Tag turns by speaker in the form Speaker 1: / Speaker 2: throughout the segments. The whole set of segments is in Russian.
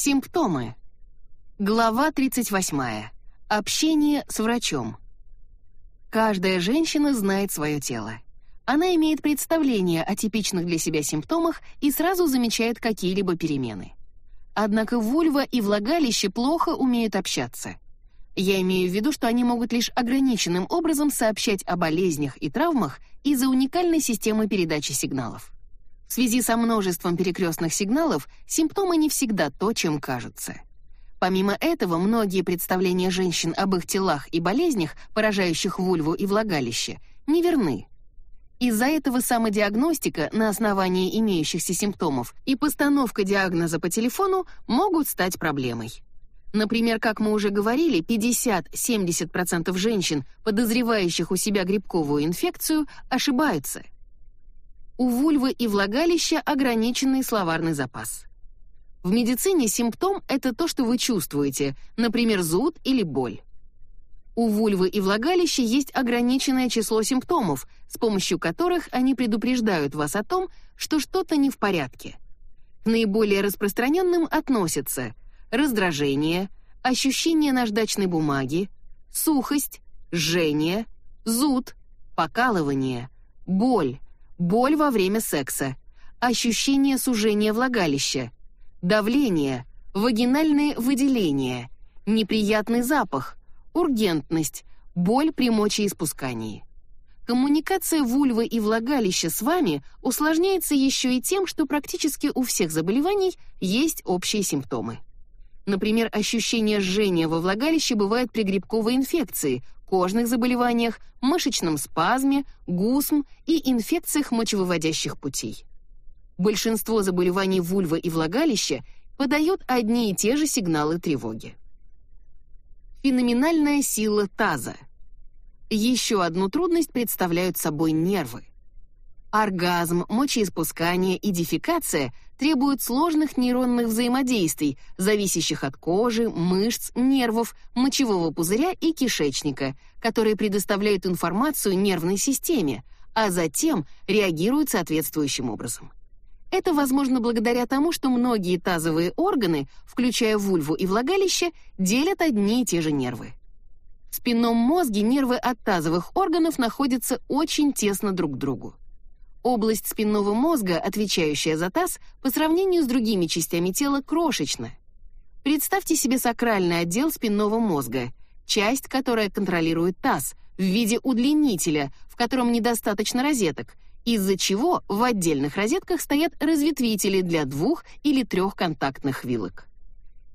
Speaker 1: Симптомы. Глава 38. Общение с врачом. Каждая женщина знает свое тело. Она имеет представление о типичных для себя симптомах и сразу замечает какие-либо перемены. Однако вульва и влагалище плохо умеют общаться. Я имею в виду, что они могут лишь ограниченным образом сообщать о болезнях и травмах из-за уникальной системы передачи сигналов. В связи со множеством перекрестных сигналов симптомы не всегда то, чем кажутся. Помимо этого, многие представления женщин об их телах и болезнях, поражающих вульву и влагалище, неверны. Из-за этого самодиагностика на основании имеющихся симптомов и постановка диагноза по телефону могут стать проблемой. Например, как мы уже говорили, 50-70% женщин, подозревающих у себя грибковую инфекцию, ошибаются. У вульвы и влагалища ограниченный словарный запас. В медицине симптом — это то, что вы чувствуете, например, зуд или боль. У вульвы и влагалища есть ограниченное число симптомов, с помощью которых они предупреждают вас о том, что что-то не в порядке. К наиболее распространенным относятся раздражение, ощущение наждачной бумаги, сухость, жжение, зуд, покалывание, боль, боль во время секса, ощущение сужения влагалища, давление, вагинальные выделения, неприятный запах, ургентность, боль при мочеиспускании. Коммуникация вульвы и влагалища с вами усложняется еще и тем, что практически у всех заболеваний есть общие симптомы. Например, ощущение жжения во влагалище бывает при грибковой инфекции, кожных заболеваниях, мышечном спазме, гусм и инфекциях мочевыводящих путей. Большинство заболеваний вульвы и влагалища подают одни и те же сигналы тревоги. Феноменальная сила таза. Еще одну трудность представляют собой нервы. Оргазм, мочеиспускание и дефекация требуют сложных нейронных взаимодействий, зависящих от кожи, мышц, нервов, мочевого пузыря и кишечника, которые предоставляют информацию нервной системе, а затем реагируют соответствующим образом. Это возможно благодаря тому, что многие тазовые органы, включая вульву и влагалище, делят одни и те же нервы. В спинном мозге нервы от тазовых органов находятся очень тесно друг к другу. Область спинного мозга, отвечающая за таз, по сравнению с другими частями тела крошечна. Представьте себе сакральный отдел спинного мозга, часть, которая контролирует таз, в виде удлинителя, в котором недостаточно розеток — из-за чего в отдельных розетках стоят разветвители для двух или трех контактных вилок.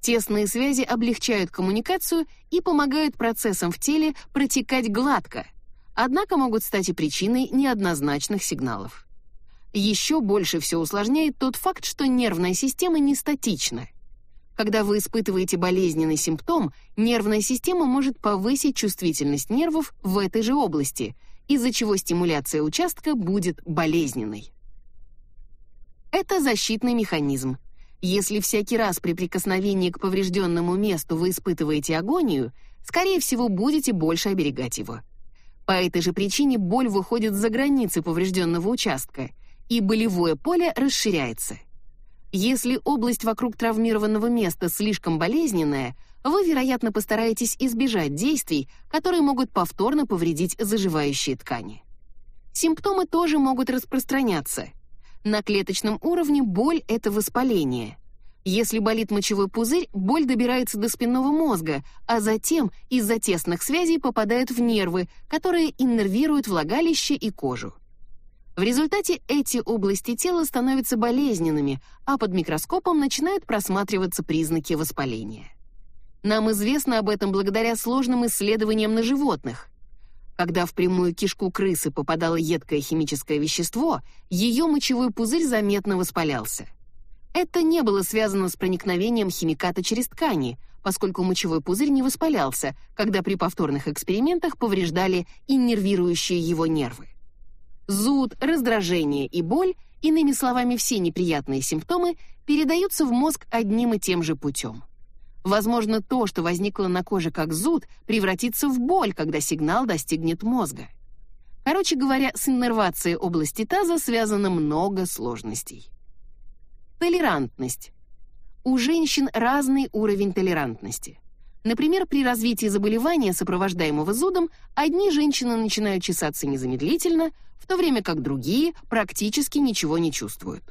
Speaker 1: Тесные связи облегчают коммуникацию и помогают процессам в теле протекать гладко, однако могут стать и причиной неоднозначных сигналов. Еще больше все усложняет тот факт, что нервная система не статична. Когда вы испытываете болезненный симптом, нервная система может повысить чувствительность нервов в этой же области – из-за чего стимуляция участка будет болезненной. Это защитный механизм. Если всякий раз при прикосновении к поврежденному месту вы испытываете агонию, скорее всего, будете больше оберегать его. По этой же причине боль выходит за границы поврежденного участка, и болевое поле расширяется. Если область вокруг травмированного места слишком болезненная, вы, вероятно, постараетесь избежать действий, которые могут повторно повредить заживающие ткани. Симптомы тоже могут распространяться. На клеточном уровне боль — это воспаление. Если болит мочевой пузырь, боль добирается до спинного мозга, а затем из-за тесных связей попадает в нервы, которые иннервируют влагалище и кожу. В результате эти области тела становятся болезненными, а под микроскопом начинают просматриваться признаки воспаления. Нам известно об этом благодаря сложным исследованиям на животных. Когда в прямую кишку крысы попадало едкое химическое вещество, ее мочевой пузырь заметно воспалялся. Это не было связано с проникновением химиката через ткани, поскольку мочевой пузырь не воспалялся, когда при повторных экспериментах повреждали иннервирующие его нервы. Зуд, раздражение и боль, иными словами, все неприятные симптомы, передаются в мозг одним и тем же путем. Возможно, то, что возникло на коже как зуд, превратится в боль, когда сигнал достигнет мозга. Короче говоря, с иннервацией области таза связано много сложностей. Толерантность. У женщин разный уровень толерантности. Например, при развитии заболевания, сопровождаемого зудом, одни женщины начинают чесаться незамедлительно, в то время как другие практически ничего не чувствуют.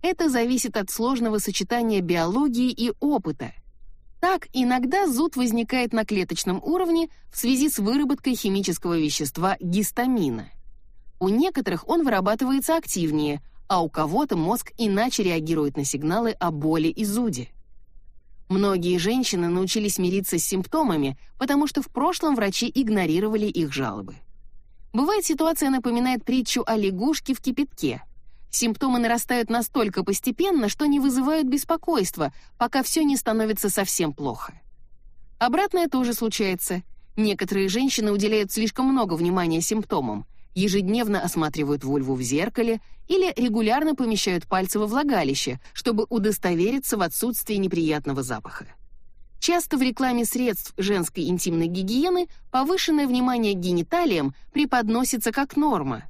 Speaker 1: Это зависит от сложного сочетания биологии и опыта. Так, иногда зуд возникает на клеточном уровне в связи с выработкой химического вещества гистамина. У некоторых он вырабатывается активнее, а у кого-то мозг иначе реагирует на сигналы о боли и зуде. Многие женщины научились мириться с симптомами, потому что в прошлом врачи игнорировали их жалобы. Бывает, ситуация напоминает притчу о лягушке в кипятке. Симптомы нарастают настолько постепенно, что не вызывают беспокойства, пока все не становится совсем плохо. Обратное тоже случается. Некоторые женщины уделяют слишком много внимания симптомам, ежедневно осматривают вульву в зеркале или регулярно помещают пальцы во влагалище, чтобы удостовериться в отсутствии неприятного запаха. Часто в рекламе средств женской интимной гигиены повышенное внимание к гениталиям преподносится как норма.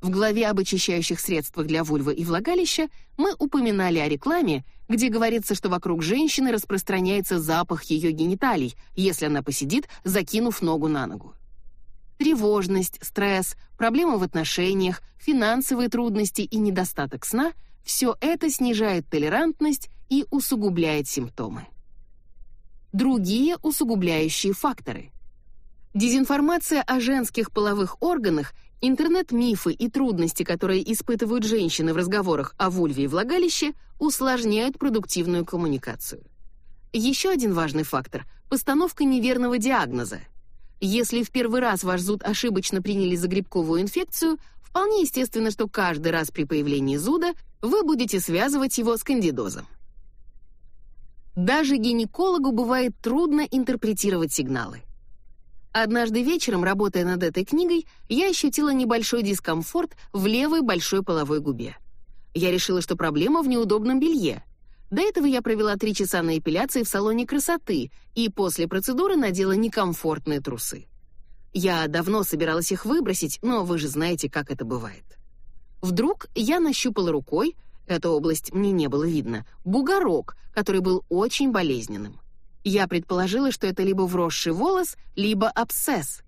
Speaker 1: В главе об очищающих средствах для вульвы и влагалища мы упоминали о рекламе, где говорится, что вокруг женщины распространяется запах ее гениталий, если она посидит, закинув ногу на ногу. Тревожность, стресс, проблемы в отношениях, финансовые трудности и недостаток сна – все это снижает толерантность и усугубляет симптомы. Другие усугубляющие факторы. Дезинформация о женских половых органах, интернет-мифы и трудности, которые испытывают женщины в разговорах о вульве и влагалище, усложняют продуктивную коммуникацию. Еще один важный фактор – постановка неверного диагноза – если в первый раз ваш зуд ошибочно приняли за грибковую инфекцию, вполне естественно, что каждый раз при появлении зуда вы будете связывать его с кандидозом. Даже гинекологу бывает трудно интерпретировать сигналы. Однажды вечером, работая над этой книгой, я ощутила небольшой дискомфорт в левой большой половой губе. Я решила, что проблема в неудобном белье — до этого я провела три часа на эпиляции в салоне красоты и после процедуры надела некомфортные трусы. Я давно собиралась их выбросить, но вы же знаете, как это бывает. Вдруг я нащупала рукой, эта область мне не было видно, бугорок, который был очень болезненным. Я предположила, что это либо вросший волос, либо абсцесс.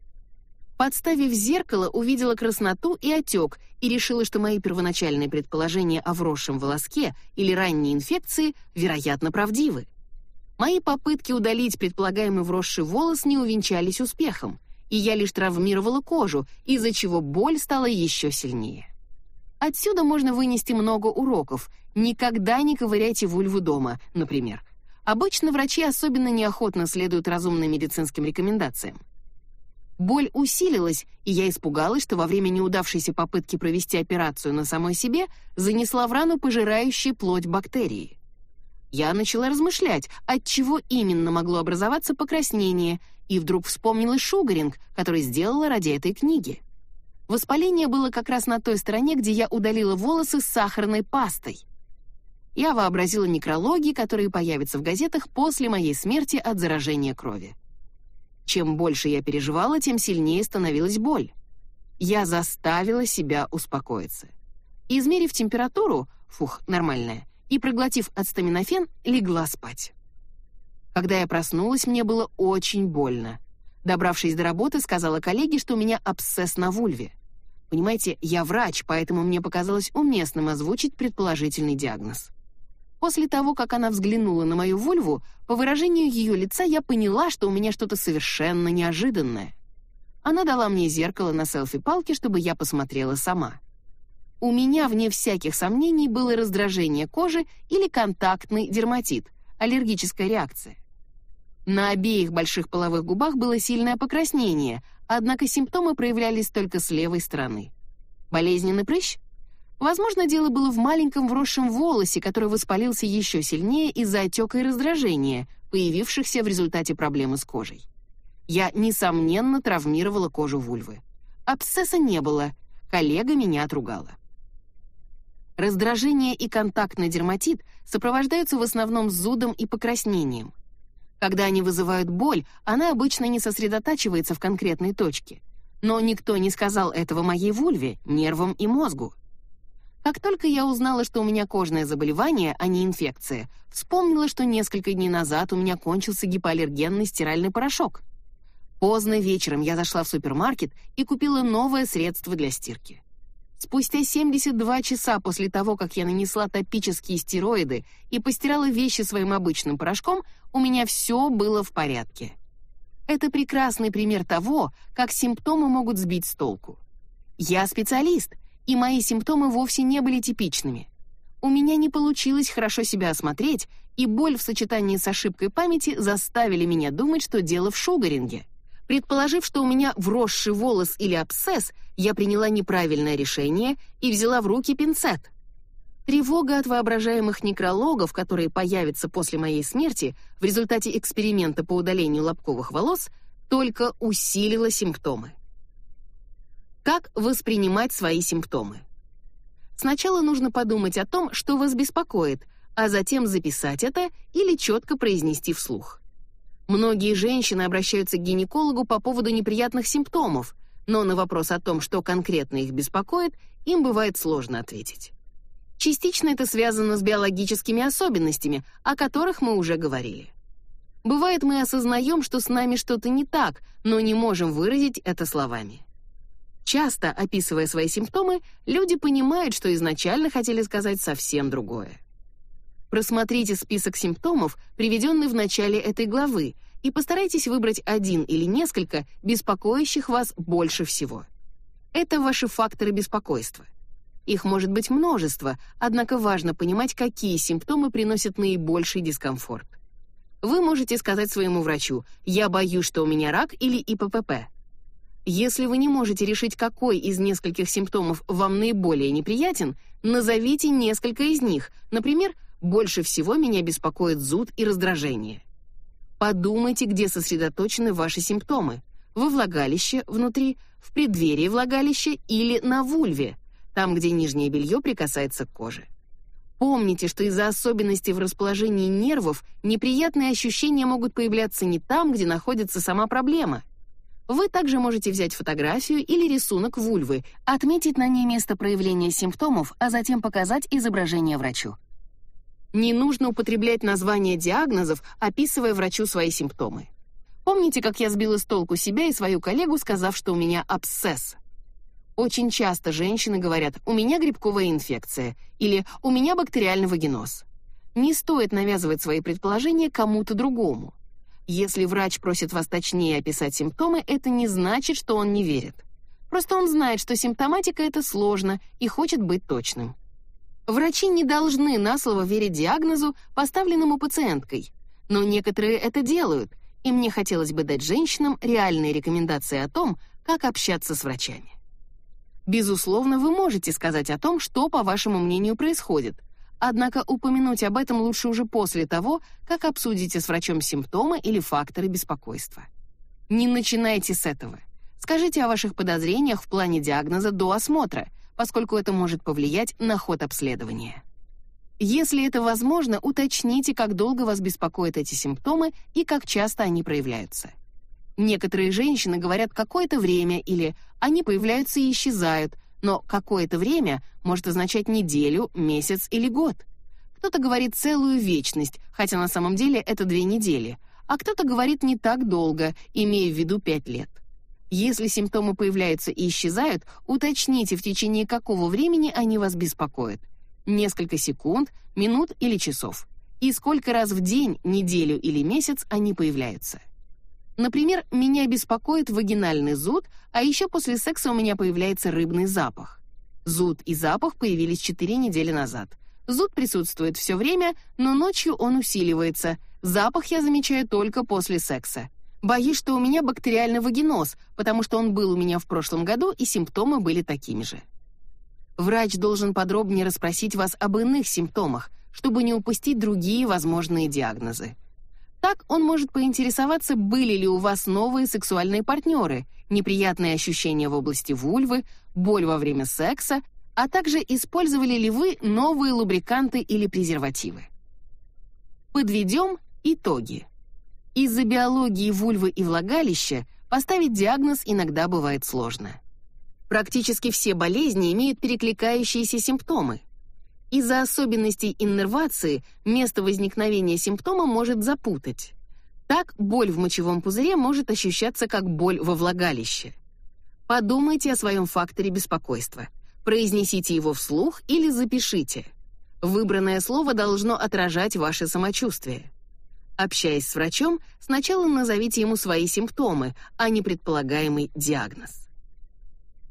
Speaker 1: Подставив зеркало, увидела красноту и отек и решила, что мои первоначальные предположения о вросшем волоске или ранней инфекции, вероятно, правдивы. Мои попытки удалить предполагаемый вросший волос не увенчались успехом, и я лишь травмировала кожу, из-за чего боль стала еще сильнее. Отсюда можно вынести много уроков. Никогда не ковыряйте вульву дома, например. Обычно врачи особенно неохотно следуют разумным медицинским рекомендациям. Боль усилилась, и я испугалась, что во время неудавшейся попытки провести операцию на самой себе занесла в рану пожирающие плоть бактерии. Я начала размышлять, от чего именно могло образоваться покраснение, и вдруг вспомнила шугаринг, который сделала ради этой книги. Воспаление было как раз на той стороне, где я удалила волосы с сахарной пастой. Я вообразила некрологи, которые появятся в газетах после моей смерти от заражения крови. Чем больше я переживала, тем сильнее становилась боль. Я заставила себя успокоиться. Измерив температуру, фух, нормальная, и проглотив ацетаминофен, легла спать. Когда я проснулась, мне было очень больно. Добравшись до работы, сказала коллеге, что у меня абсцесс на вульве. Понимаете, я врач, поэтому мне показалось уместным озвучить предположительный диагноз. После того, как она взглянула на мою вульву, по выражению ее лица я поняла, что у меня что-то совершенно неожиданное. Она дала мне зеркало на селфи-палке, чтобы я посмотрела сама. У меня, вне всяких сомнений, было раздражение кожи или контактный дерматит, аллергическая реакция. На обеих больших половых губах было сильное покраснение, однако симптомы проявлялись только с левой стороны. Болезненный прыщ? Возможно, дело было в маленьком вросшем волосе, который воспалился еще сильнее из-за отека и раздражения, появившихся в результате проблемы с кожей. Я, несомненно, травмировала кожу вульвы. Абсцесса не было, коллега меня отругала. Раздражение и контактный дерматит сопровождаются в основном зудом и покраснением. Когда они вызывают боль, она обычно не сосредотачивается в конкретной точке. Но никто не сказал этого моей вульве, нервам и мозгу. Как только я узнала, что у меня кожное заболевание, а не инфекция, вспомнила, что несколько дней назад у меня кончился гипоаллергенный стиральный порошок. Поздно вечером я зашла в супермаркет и купила новое средство для стирки. Спустя 72 часа после того, как я нанесла топические стероиды и постирала вещи своим обычным порошком, у меня все было в порядке. Это прекрасный пример того, как симптомы могут сбить с толку. Я специалист, и мои симптомы вовсе не были типичными. У меня не получилось хорошо себя осмотреть, и боль в сочетании с ошибкой памяти заставили меня думать, что дело в шугаринге. Предположив, что у меня вросший волос или абсцесс, я приняла неправильное решение и взяла в руки пинцет. Тревога от воображаемых некрологов, которые появятся после моей смерти в результате эксперимента по удалению лобковых волос, только усилила симптомы. Как воспринимать свои симптомы? Сначала нужно подумать о том, что вас беспокоит, а затем записать это или четко произнести вслух. Многие женщины обращаются к гинекологу по поводу неприятных симптомов, но на вопрос о том, что конкретно их беспокоит, им бывает сложно ответить. Частично это связано с биологическими особенностями, о которых мы уже говорили. Бывает, мы осознаем, что с нами что-то не так, но не можем выразить это словами. Часто, описывая свои симптомы, люди понимают, что изначально хотели сказать совсем другое. Просмотрите список симптомов, приведенный в начале этой главы, и постарайтесь выбрать один или несколько беспокоящих вас больше всего. Это ваши факторы беспокойства. Их может быть множество, однако важно понимать, какие симптомы приносят наибольший дискомфорт. Вы можете сказать своему врачу: "Я боюсь, что у меня рак или ИППП". Если вы не можете решить, какой из нескольких симптомов вам наиболее неприятен, назовите несколько из них. Например, больше всего меня беспокоит зуд и раздражение. Подумайте, где сосредоточены ваши симптомы: во влагалище, внутри, в преддверии влагалища или на вульве, там, где нижнее белье прикасается к коже. Помните, что из-за особенностей в расположении нервов неприятные ощущения могут появляться не там, где находится сама проблема. Вы также можете взять фотографию или рисунок вульвы, отметить на ней место проявления симптомов, а затем показать изображение врачу. Не нужно употреблять названия диагнозов, описывая врачу свои симптомы. Помните, как я сбила с толку себя и свою коллегу, сказав, что у меня абсцесс? Очень часто женщины говорят: "У меня грибковая инфекция" или "У меня бактериальный вагиноз". Не стоит навязывать свои предположения кому-то другому. Если врач просит вас точнее описать симптомы, это не значит, что он не верит. Просто он знает, что симптоматика это сложно и хочет быть точным. Врачи не должны на слово верить диагнозу, поставленному пациенткой, но некоторые это делают, и мне хотелось бы дать женщинам реальные рекомендации о том, как общаться с врачами. Безусловно, вы можете сказать о том, что, по вашему мнению, происходит. Однако упомянуть об этом лучше уже после того, как обсудите с врачом симптомы или факторы беспокойства. Не начинайте с этого. Скажите о ваших подозрениях в плане диагноза до осмотра, поскольку это может повлиять на ход обследования. Если это возможно, уточните, как долго вас беспокоят эти симптомы и как часто они проявляются. Некоторые женщины говорят какое-то время или они появляются и исчезают, но какое-то время может означать неделю, месяц или год. Кто-то говорит целую вечность, хотя на самом деле это две недели, а кто-то говорит не так долго, имея в виду пять лет. Если симптомы появляются и исчезают, уточните, в течение какого времени они вас беспокоят. Несколько секунд, минут или часов. И сколько раз в день, неделю или месяц они появляются. Например, меня беспокоит вагинальный зуд, а еще после секса у меня появляется рыбный запах. Зуд и запах появились 4 недели назад. Зуд присутствует все время, но ночью он усиливается. Запах я замечаю только после секса. Боюсь, что у меня бактериальный вагиноз, потому что он был у меня в прошлом году, и симптомы были такими же. Врач должен подробнее расспросить вас об иных симптомах, чтобы не упустить другие возможные диагнозы. Так он может поинтересоваться, были ли у вас новые сексуальные партнеры, неприятные ощущения в области вульвы, боль во время секса, а также использовали ли вы новые лубриканты или презервативы. Подведем итоги. Из-за биологии вульвы и влагалища поставить диагноз иногда бывает сложно. Практически все болезни имеют перекликающиеся симптомы. Из-за особенностей иннервации место возникновения симптома может запутать. Так, боль в мочевом пузыре может ощущаться как боль во влагалище. Подумайте о своем факторе беспокойства. Произнесите его вслух или запишите. Выбранное слово должно отражать ваше самочувствие. Общаясь с врачом, сначала назовите ему свои симптомы, а не предполагаемый диагноз.